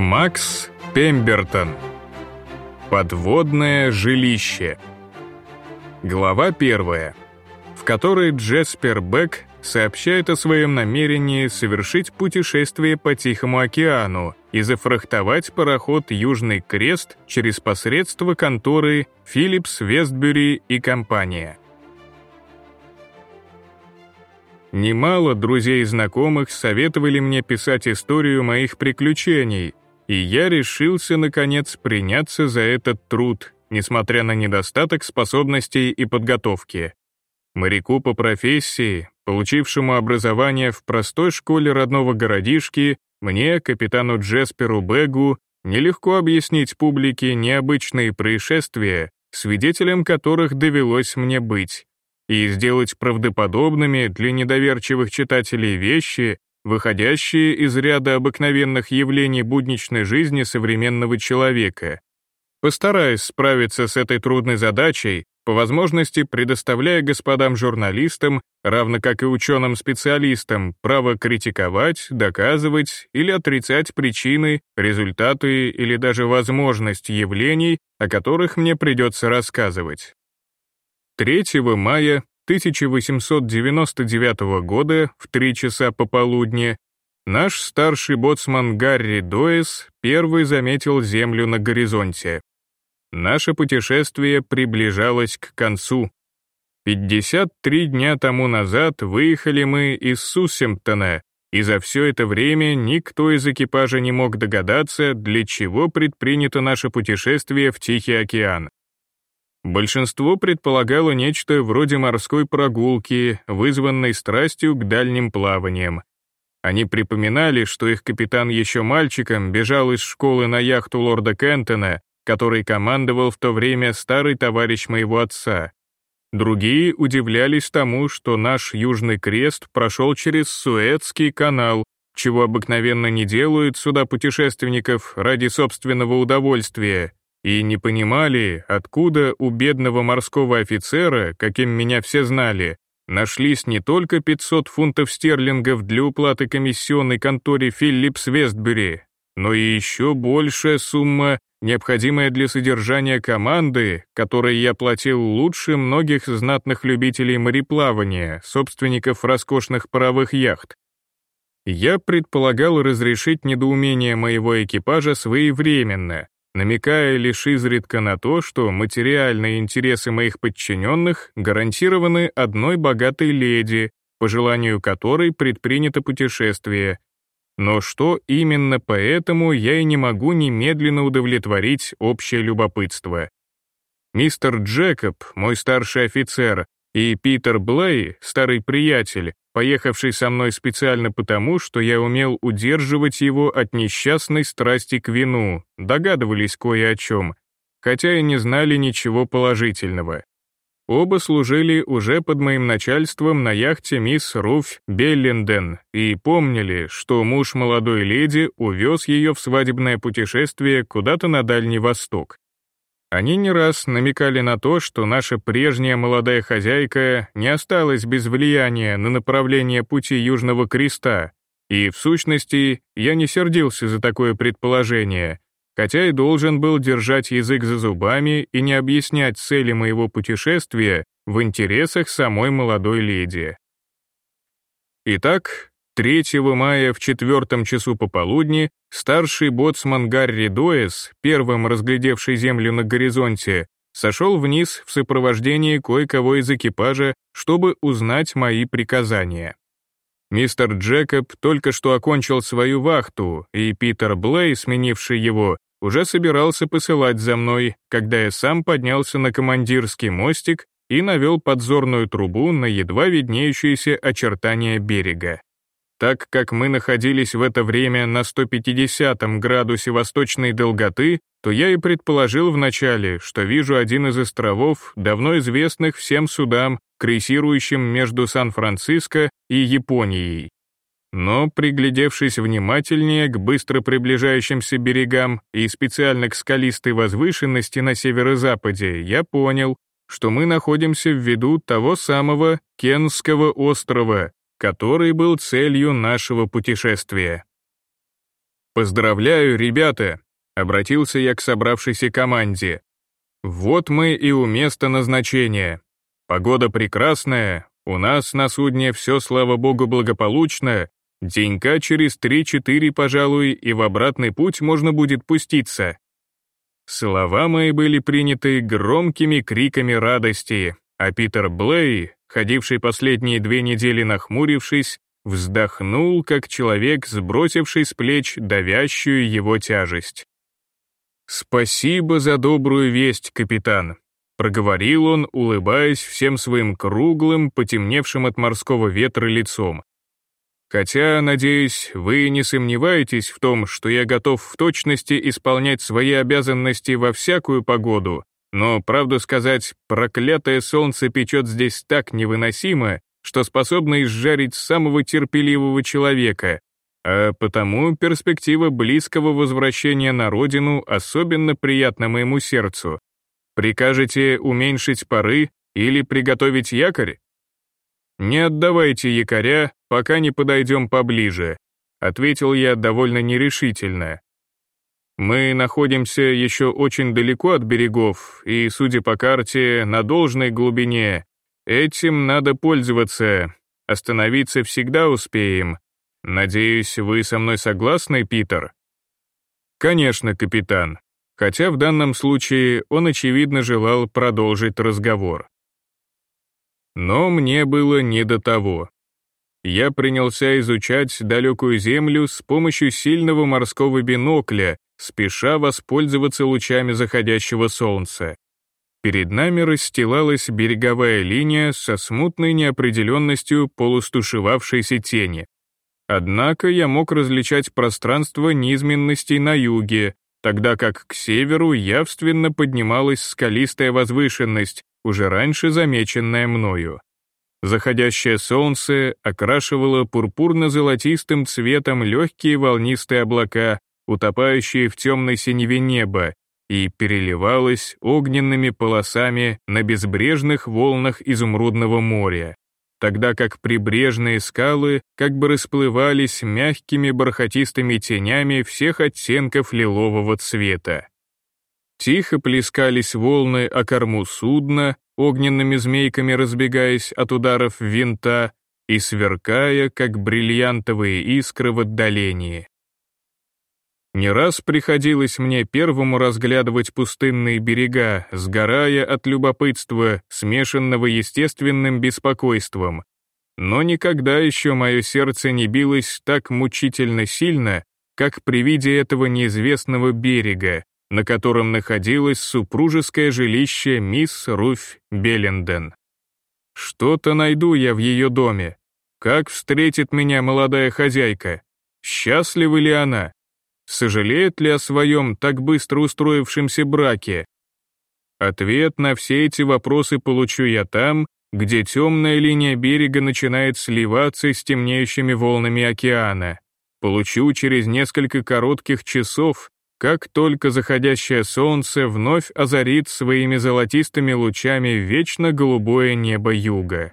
Макс Пембертон. Подводное жилище. Глава первая, в которой Джеспер Бек сообщает о своем намерении совершить путешествие по Тихому океану и зафрахтовать пароход «Южный крест» через посредство конторы «Филлипс, Вестбюри и компания». Немало друзей и знакомых советовали мне писать историю моих приключений, и я решился, наконец, приняться за этот труд, несмотря на недостаток способностей и подготовки. Моряку по профессии, получившему образование в простой школе родного городишки, мне, капитану Джесперу Бегу, нелегко объяснить публике необычные происшествия, свидетелем которых довелось мне быть, и сделать правдоподобными для недоверчивых читателей вещи, выходящие из ряда обыкновенных явлений будничной жизни современного человека. Постараюсь справиться с этой трудной задачей, по возможности предоставляя господам журналистам, равно как и ученым-специалистам, право критиковать, доказывать или отрицать причины, результаты или даже возможность явлений, о которых мне придется рассказывать. 3 мая 1899 года в 3 часа пополудни наш старший боцман Гарри Доэс первый заметил Землю на горизонте. Наше путешествие приближалось к концу. 53 дня тому назад выехали мы из Сусемптона, и за все это время никто из экипажа не мог догадаться, для чего предпринято наше путешествие в Тихий океан. Большинство предполагало нечто вроде морской прогулки, вызванной страстью к дальним плаваниям. Они припоминали, что их капитан еще мальчиком бежал из школы на яхту лорда Кентона, который командовал в то время старый товарищ моего отца. Другие удивлялись тому, что наш Южный Крест прошел через Суэцкий канал, чего обыкновенно не делают сюда путешественников ради собственного удовольствия, и не понимали, откуда у бедного морского офицера, каким меня все знали, нашлись не только 500 фунтов стерлингов для уплаты комиссионной конторе Филлипс Вестбюри, но и еще большая сумма, необходимая для содержания команды, которой я платил лучше многих знатных любителей мореплавания, собственников роскошных паровых яхт. Я предполагал разрешить недоумение моего экипажа своевременно, намекая лишь изредка на то, что материальные интересы моих подчиненных гарантированы одной богатой леди, по желанию которой предпринято путешествие. Но что именно поэтому я и не могу немедленно удовлетворить общее любопытство. Мистер Джекоб, мой старший офицер, и Питер Блей, старый приятель, поехавший со мной специально потому, что я умел удерживать его от несчастной страсти к вину, догадывались кое о чем, хотя и не знали ничего положительного. Оба служили уже под моим начальством на яхте мисс Руф Беллинден и помнили, что муж молодой леди увез ее в свадебное путешествие куда-то на Дальний Восток. Они не раз намекали на то, что наша прежняя молодая хозяйка не осталась без влияния на направление пути Южного Креста, и, в сущности, я не сердился за такое предположение, хотя и должен был держать язык за зубами и не объяснять цели моего путешествия в интересах самой молодой леди. Итак, 3 мая в четвертом часу пополудни старший боцман Гарри Доэс, первым разглядевший землю на горизонте, сошел вниз в сопровождении кое-кого из экипажа, чтобы узнать мои приказания. Мистер Джекоб только что окончил свою вахту, и Питер Блей, сменивший его, уже собирался посылать за мной, когда я сам поднялся на командирский мостик и навел подзорную трубу на едва виднеющиеся очертания берега. Так как мы находились в это время на 150 градусе восточной долготы, то я и предположил вначале, что вижу один из островов, давно известных всем судам, крейсирующим между Сан-Франциско и Японией. Но, приглядевшись внимательнее к быстро приближающимся берегам и специально к скалистой возвышенности на северо-западе, я понял, что мы находимся в виду того самого Кенского острова, который был целью нашего путешествия. «Поздравляю, ребята!» — обратился я к собравшейся команде. «Вот мы и у места назначения. Погода прекрасная, у нас на судне все, слава богу, благополучно, денька через три-четыре, пожалуй, и в обратный путь можно будет пуститься». Слова мои были приняты громкими криками радости, а Питер Блей, ходивший последние две недели нахмурившись, вздохнул, как человек, сбросивший с плеч давящую его тяжесть. «Спасибо за добрую весть, капитан», — проговорил он, улыбаясь всем своим круглым, потемневшим от морского ветра лицом. «Хотя, надеюсь, вы не сомневаетесь в том, что я готов в точности исполнять свои обязанности во всякую погоду, но, правду сказать, проклятое солнце печет здесь так невыносимо, что способно изжарить самого терпеливого человека, а потому перспектива близкого возвращения на родину особенно приятна моему сердцу. Прикажете уменьшить пары или приготовить якорь? Не отдавайте якоря, пока не подойдем поближе, ответил я довольно нерешительно. Мы находимся еще очень далеко от берегов, и, судя по карте, на должной глубине. Этим надо пользоваться. Остановиться всегда успеем. Надеюсь, вы со мной согласны, Питер? Конечно, капитан. Хотя в данном случае он, очевидно, желал продолжить разговор. Но мне было не до того я принялся изучать далекую землю с помощью сильного морского бинокля, спеша воспользоваться лучами заходящего солнца. Перед нами расстилалась береговая линия со смутной неопределенностью полустушевавшейся тени. Однако я мог различать пространство низменностей на юге, тогда как к северу явственно поднималась скалистая возвышенность, уже раньше замеченная мною. Заходящее солнце окрашивало пурпурно-золотистым цветом легкие волнистые облака, утопающие в темной синеве неба, и переливалось огненными полосами на безбрежных волнах изумрудного моря, тогда как прибрежные скалы как бы расплывались мягкими бархатистыми тенями всех оттенков лилового цвета. Тихо плескались волны о корму судна, огненными змейками разбегаясь от ударов винта и сверкая, как бриллиантовые искры в отдалении. Не раз приходилось мне первому разглядывать пустынные берега, сгорая от любопытства, смешанного естественным беспокойством. Но никогда еще мое сердце не билось так мучительно сильно, как при виде этого неизвестного берега, на котором находилось супружеское жилище мисс Руфь Белленден. Что-то найду я в ее доме. Как встретит меня молодая хозяйка? Счастлива ли она? Сожалеет ли о своем так быстро устроившемся браке? Ответ на все эти вопросы получу я там, где темная линия берега начинает сливаться с темнеющими волнами океана. Получу через несколько коротких часов, как только заходящее солнце вновь озарит своими золотистыми лучами вечно голубое небо юга.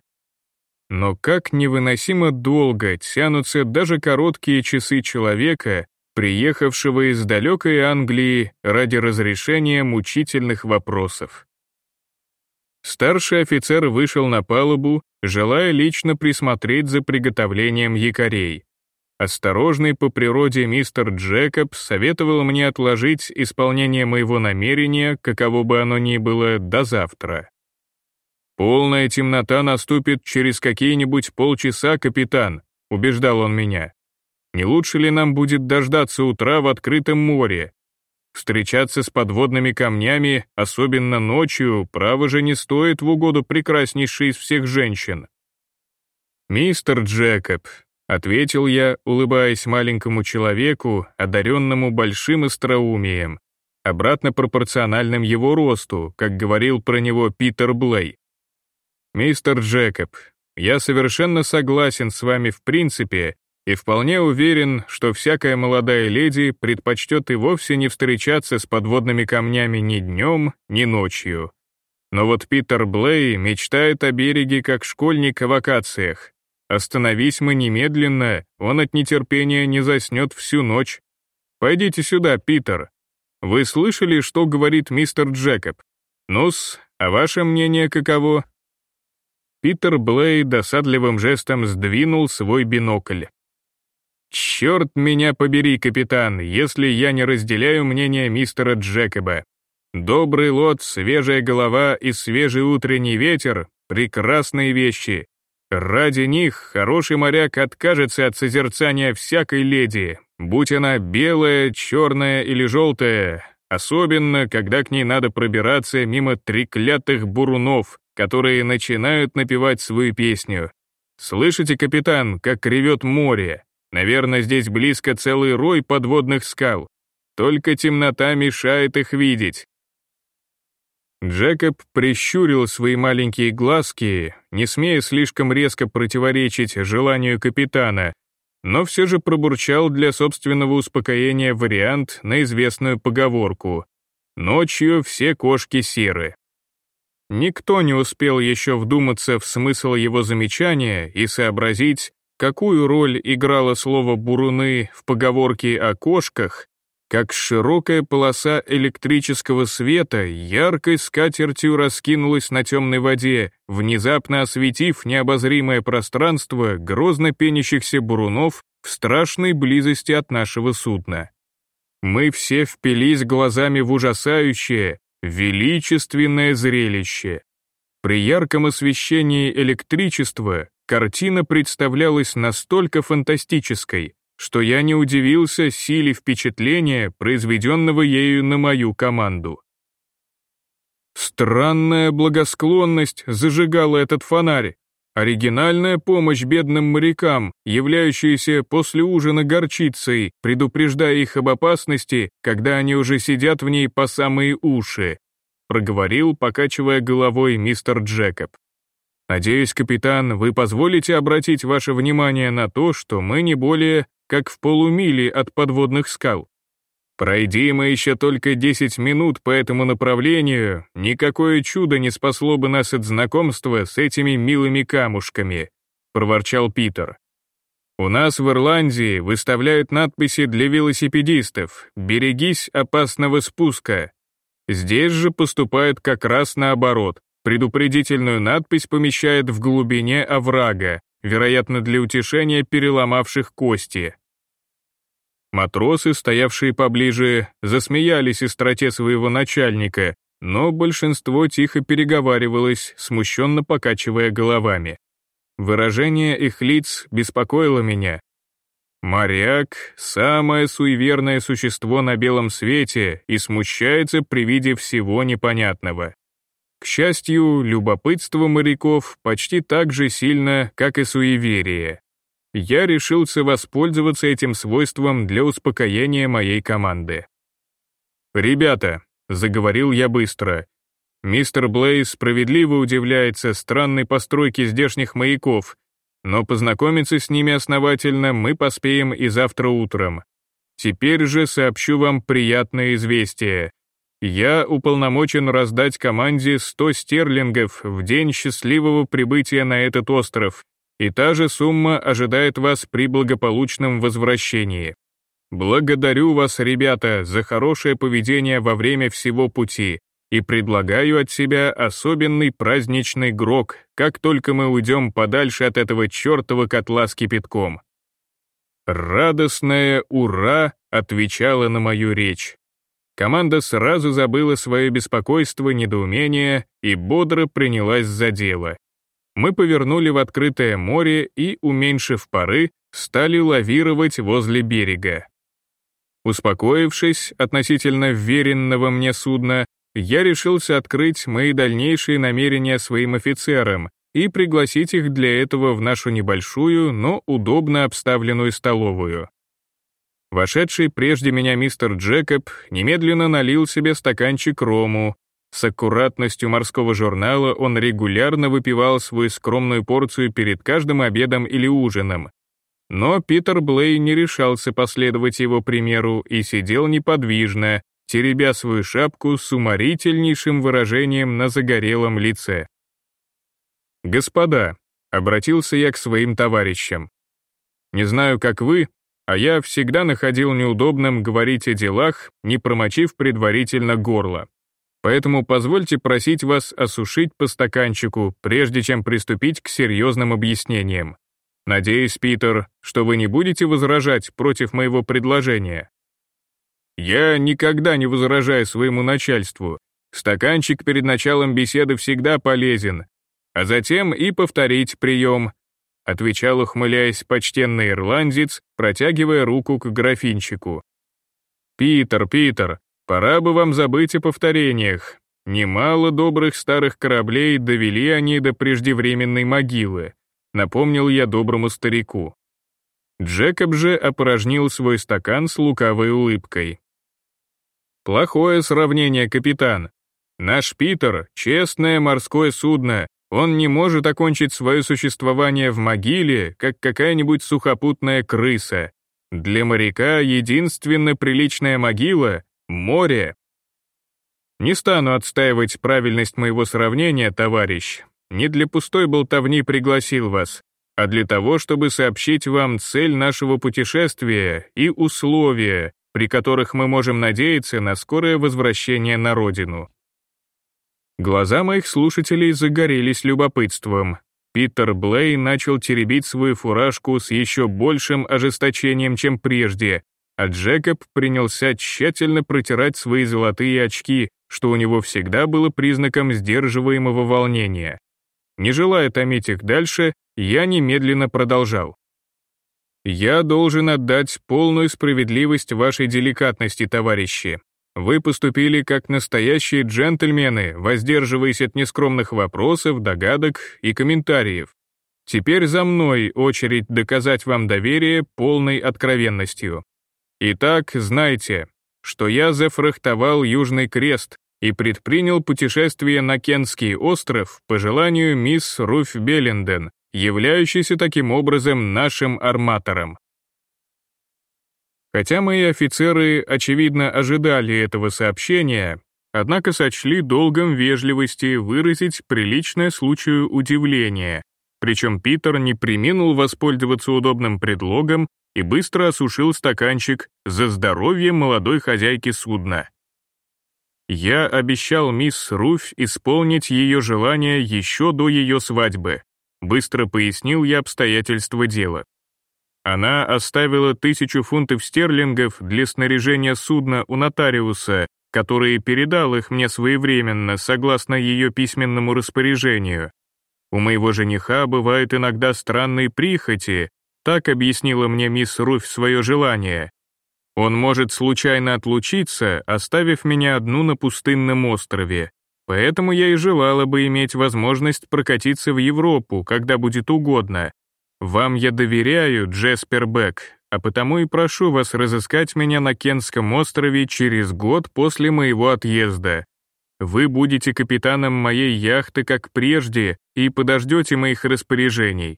Но как невыносимо долго тянутся даже короткие часы человека, приехавшего из далекой Англии ради разрешения мучительных вопросов. Старший офицер вышел на палубу, желая лично присмотреть за приготовлением якорей. Осторожный по природе мистер Джекоб советовал мне отложить исполнение моего намерения, каково бы оно ни было, до завтра. «Полная темнота наступит через какие-нибудь полчаса, капитан», — убеждал он меня. «Не лучше ли нам будет дождаться утра в открытом море? Встречаться с подводными камнями, особенно ночью, право же не стоит в угоду прекраснейшей из всех женщин». «Мистер Джекоб, Ответил я, улыбаясь маленькому человеку, одаренному большим остроумием, обратно пропорциональным его росту, как говорил про него Питер Блей. «Мистер Джекоб, я совершенно согласен с вами в принципе и вполне уверен, что всякая молодая леди предпочтет и вовсе не встречаться с подводными камнями ни днем, ни ночью. Но вот Питер Блей мечтает о береге как школьник о вакациях, Остановись мы немедленно, он от нетерпения не заснет всю ночь. Пойдите сюда, Питер. Вы слышали, что говорит мистер Джекоб? Ну-с, а ваше мнение каково?» Питер Блей досадливым жестом сдвинул свой бинокль. «Черт меня побери, капитан, если я не разделяю мнение мистера Джекоба. Добрый лот, свежая голова и свежий утренний ветер — прекрасные вещи. Ради них хороший моряк откажется от созерцания всякой леди, будь она белая, черная или желтая, особенно когда к ней надо пробираться мимо треклятых бурунов, которые начинают напевать свою песню. Слышите, капитан, как ревет море? Наверное, здесь близко целый рой подводных скал. Только темнота мешает их видеть. Джекоб прищурил свои маленькие глазки, не смея слишком резко противоречить желанию капитана, но все же пробурчал для собственного успокоения вариант на известную поговорку «Ночью все кошки серы». Никто не успел еще вдуматься в смысл его замечания и сообразить, какую роль играло слово «буруны» в поговорке о кошках, как широкая полоса электрического света яркой скатертью раскинулась на темной воде, внезапно осветив необозримое пространство грозно пенящихся бурунов в страшной близости от нашего судна. Мы все впились глазами в ужасающее, величественное зрелище. При ярком освещении электричества картина представлялась настолько фантастической, что я не удивился силе впечатления, произведенного ею на мою команду. Странная благосклонность зажигала этот фонарь, оригинальная помощь бедным морякам, являющаяся после ужина горчицей, предупреждая их об опасности, когда они уже сидят в ней по самые уши, проговорил, покачивая головой мистер Джекоб. Надеюсь, капитан, вы позволите обратить ваше внимание на то, что мы не более как в полумиле от подводных скал. Пройди мы еще только 10 минут по этому направлению, никакое чудо не спасло бы нас от знакомства с этими милыми камушками, проворчал Питер. У нас в Ирландии выставляют надписи для велосипедистов «Берегись опасного спуска». Здесь же поступают как раз наоборот. Предупредительную надпись помещает в глубине оврага, вероятно, для утешения переломавших кости. Матросы, стоявшие поближе, засмеялись из своего начальника, но большинство тихо переговаривалось, смущенно покачивая головами. Выражение их лиц беспокоило меня. Моряк — самое суеверное существо на белом свете и смущается при виде всего непонятного. К счастью, любопытство моряков почти так же сильно, как и суеверие. Я решился воспользоваться этим свойством для успокоения моей команды. «Ребята», — заговорил я быстро, — «мистер Блейз справедливо удивляется странной постройке здешних маяков, но познакомиться с ними основательно мы поспеем и завтра утром. Теперь же сообщу вам приятное известие. Я уполномочен раздать команде 100 стерлингов в день счастливого прибытия на этот остров, и та же сумма ожидает вас при благополучном возвращении. Благодарю вас, ребята, за хорошее поведение во время всего пути и предлагаю от себя особенный праздничный грок, как только мы уйдем подальше от этого чертова котла с кипятком. Радостное «Ура!» отвечало на мою речь. Команда сразу забыла свое беспокойство, недоумение и бодро принялась за дело. Мы повернули в открытое море и, уменьшив пары, стали лавировать возле берега. Успокоившись относительно веренного мне судна, я решился открыть мои дальнейшие намерения своим офицерам и пригласить их для этого в нашу небольшую, но удобно обставленную столовую. Вошедший прежде меня мистер Джекоб немедленно налил себе стаканчик рому. С аккуратностью морского журнала он регулярно выпивал свою скромную порцию перед каждым обедом или ужином. Но Питер Блей не решался последовать его примеру и сидел неподвижно, теребя свою шапку с уморительнейшим выражением на загорелом лице. «Господа», — обратился я к своим товарищам, — «не знаю, как вы, а я всегда находил неудобным говорить о делах, не промочив предварительно горло. Поэтому позвольте просить вас осушить по стаканчику, прежде чем приступить к серьезным объяснениям. Надеюсь, Питер, что вы не будете возражать против моего предложения. Я никогда не возражаю своему начальству. Стаканчик перед началом беседы всегда полезен, а затем и повторить прием, отвечал, ухмыляясь, почтенный ирландец, протягивая руку к графинчику. «Питер, Питер, пора бы вам забыть о повторениях. Немало добрых старых кораблей довели они до преждевременной могилы напомнил я доброму старику. Джекоб же опорожнил свой стакан с лукавой улыбкой. «Плохое сравнение, капитан. Наш Питер — честное морское судно, он не может окончить свое существование в могиле, как какая-нибудь сухопутная крыса. Для моряка единственно приличная могила — море. Не стану отстаивать правильность моего сравнения, товарищ, не для пустой болтовни пригласил вас, а для того, чтобы сообщить вам цель нашего путешествия и условия, при которых мы можем надеяться на скорое возвращение на родину. Глаза моих слушателей загорелись любопытством. Питер Блей начал теребить свою фуражку с еще большим ожесточением, чем прежде, а Джекоб принялся тщательно протирать свои золотые очки, что у него всегда было признаком сдерживаемого волнения. Не желая томить их дальше, я немедленно продолжал. «Я должен отдать полную справедливость вашей деликатности, товарищи. Вы поступили как настоящие джентльмены, воздерживаясь от нескромных вопросов, догадок и комментариев. Теперь за мной очередь доказать вам доверие полной откровенностью. Итак, знайте, что я зафрахтовал Южный Крест, и предпринял путешествие на Кентский остров по желанию мисс Руф Белленден, являющейся таким образом нашим арматором. Хотя мои офицеры, очевидно, ожидали этого сообщения, однако сочли долгом вежливости выразить приличное случаю удивление, причем Питер не приминул воспользоваться удобным предлогом и быстро осушил стаканчик за здоровье молодой хозяйки судна. Я обещал мисс Руфь исполнить ее желание еще до ее свадьбы. Быстро пояснил я обстоятельства дела. Она оставила тысячу фунтов стерлингов для снаряжения судна у нотариуса, который передал их мне своевременно, согласно ее письменному распоряжению. У моего жениха бывают иногда странные прихоти, так объяснила мне мисс Руфь свое желание, он может случайно отлучиться, оставив меня одну на пустынном острове. Поэтому я и желала бы иметь возможность прокатиться в Европу, когда будет угодно. Вам я доверяю, Джеспер Бек, а потому и прошу вас разыскать меня на Кенском острове через год после моего отъезда. Вы будете капитаном моей яхты, как прежде, и подождете моих распоряжений.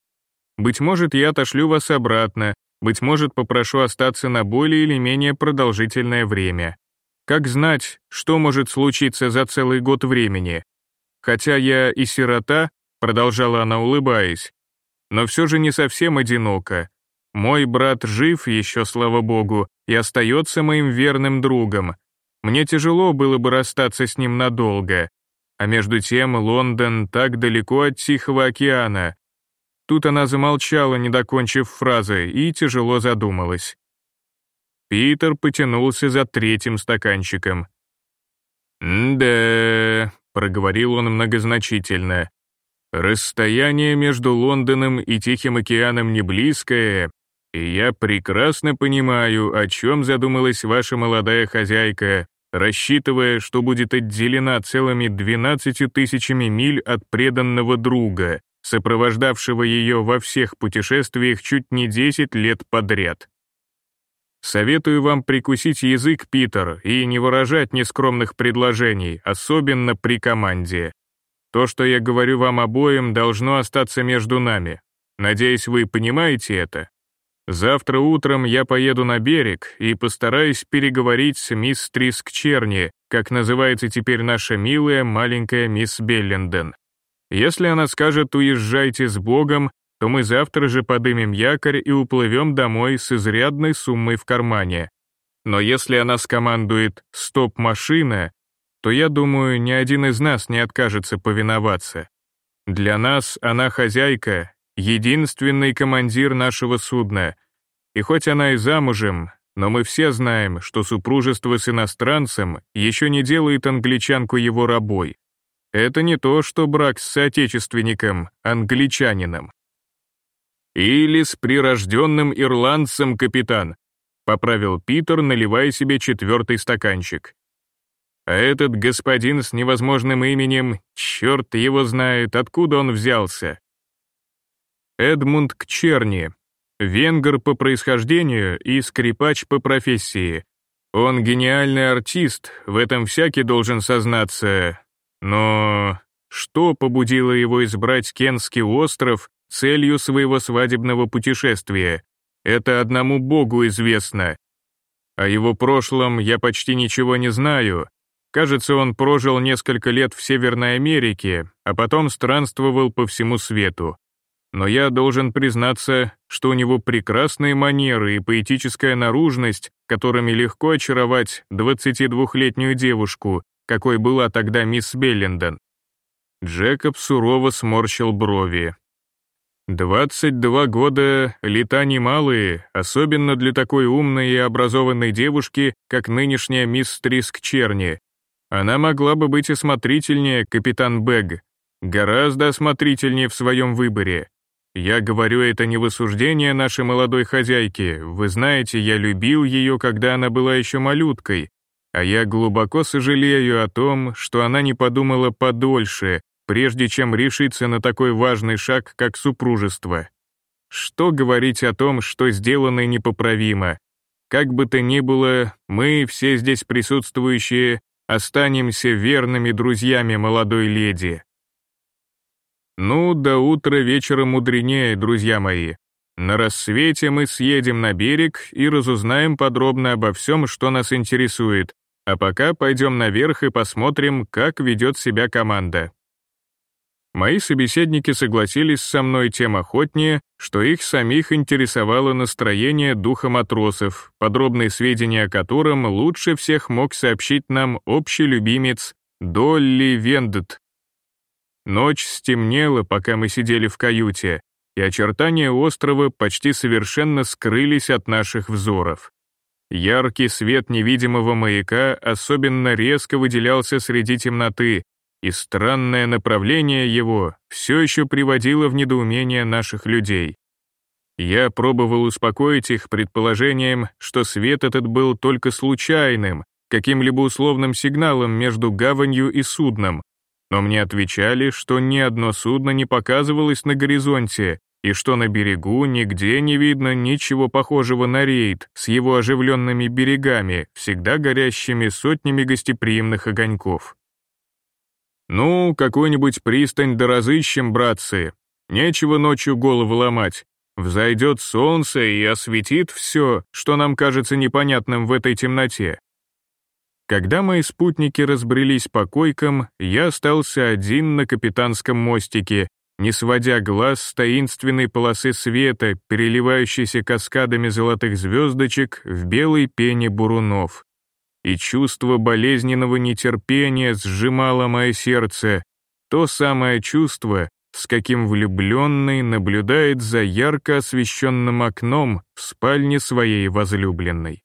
Быть может, я отошлю вас обратно, быть может, попрошу остаться на более или менее продолжительное время. Как знать, что может случиться за целый год времени? Хотя я и сирота, продолжала она, улыбаясь, но все же не совсем одинока. Мой брат жив еще, слава богу, и остается моим верным другом. Мне тяжело было бы расстаться с ним надолго. А между тем Лондон так далеко от Тихого океана, Тут она замолчала, не докончив фразы, и тяжело задумалась. Питер потянулся за третьим стаканчиком. «Да», — проговорил он многозначительно, «расстояние между Лондоном и Тихим океаном не близкое, и я прекрасно понимаю, о чем задумалась ваша молодая хозяйка, рассчитывая, что будет отделена целыми двенадцатью тысячами миль от преданного друга, сопровождавшего ее во всех путешествиях чуть не 10 лет подряд. Советую вам прикусить язык, Питер, и не выражать нескромных предложений, особенно при команде. То, что я говорю вам обоим, должно остаться между нами. Надеюсь, вы понимаете это. Завтра утром я поеду на берег и постараюсь переговорить с мисс Триск Черни, как называется теперь наша милая маленькая мисс Белленден. Если она скажет «уезжайте с Богом», то мы завтра же подымем якорь и уплывем домой с изрядной суммой в кармане. Но если она скомандует «стоп-машина», то, я думаю, ни один из нас не откажется повиноваться. Для нас она хозяйка, единственный командир нашего судна. И хоть она и замужем, но мы все знаем, что супружество с иностранцем еще не делает англичанку его рабой. Это не то, что брак с соотечественником, англичанином. «Или с прирожденным ирландцем, капитан», — поправил Питер, наливая себе четвертый стаканчик. А этот господин с невозможным именем, черт его знает, откуда он взялся. Эдмунд Кчерни, венгер по происхождению и скрипач по профессии. Он гениальный артист, в этом всякий должен сознаться. Но что побудило его избрать Кенский остров целью своего свадебного путешествия. Это одному Богу известно. О его прошлом я почти ничего не знаю. Кажется, он прожил несколько лет в Северной Америке, а потом странствовал по всему свету. Но я должен признаться, что у него прекрасные манеры и поэтическая наружность, которыми легко очаровать 22-летнюю девушку, какой была тогда мисс Беллендон. Джекоб сурово сморщил брови. Двадцать два года — лета немалые, особенно для такой умной и образованной девушки, как нынешняя мисс Триск Черни. Она могла бы быть осмотрительнее, капитан Бэг, гораздо осмотрительнее в своем выборе. Я говорю это не в осуждение нашей молодой хозяйки, вы знаете, я любил ее, когда она была еще малюткой, а я глубоко сожалею о том, что она не подумала подольше, прежде чем решиться на такой важный шаг, как супружество. Что говорить о том, что сделано непоправимо? Как бы то ни было, мы, все здесь присутствующие, останемся верными друзьями молодой леди. Ну, до утра вечера мудренее, друзья мои. На рассвете мы съедем на берег и разузнаем подробно обо всем, что нас интересует, а пока пойдем наверх и посмотрим, как ведет себя команда. Мои собеседники согласились со мной тем охотнее, что их самих интересовало настроение духа матросов, подробные сведения о котором лучше всех мог сообщить нам общий любимец Долли Вендет. Ночь стемнела, пока мы сидели в каюте, и очертания острова почти совершенно скрылись от наших взоров. Яркий свет невидимого маяка особенно резко выделялся среди темноты, и странное направление его все еще приводило в недоумение наших людей. Я пробовал успокоить их предположением, что свет этот был только случайным, каким-либо условным сигналом между гаванью и судном, но мне отвечали, что ни одно судно не показывалось на горизонте, и что на берегу нигде не видно ничего похожего на рейд с его оживленными берегами, всегда горящими сотнями гостеприимных огоньков. «Ну, какую-нибудь пристань да разыщем, братцы. Нечего ночью голову ломать. Взойдет солнце и осветит все, что нам кажется непонятным в этой темноте». Когда мои спутники разбрелись по койкам, я остался один на капитанском мостике, не сводя глаз с таинственной полосы света, переливающейся каскадами золотых звездочек в белой пене бурунов и чувство болезненного нетерпения сжимало мое сердце, то самое чувство, с каким влюбленный наблюдает за ярко освещенным окном в спальне своей возлюбленной.